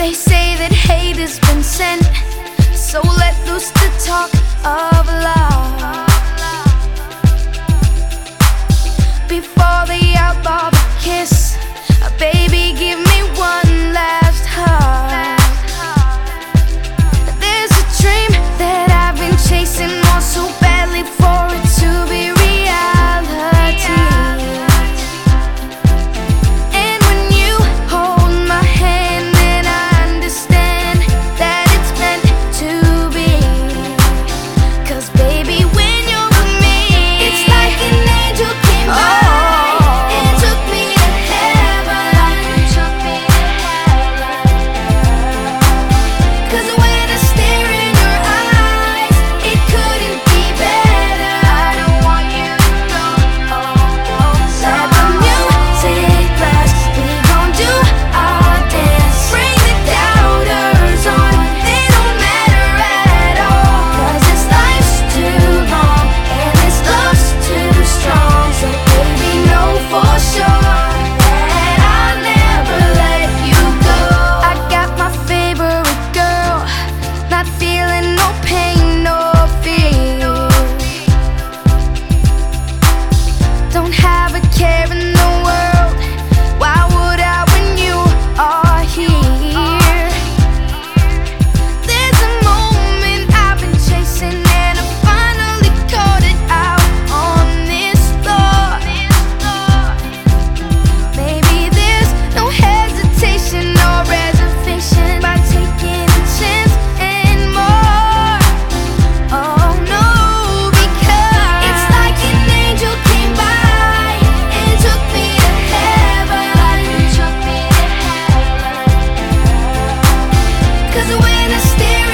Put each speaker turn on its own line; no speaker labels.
They say that hate has been sent, so let loose the talk of love. stare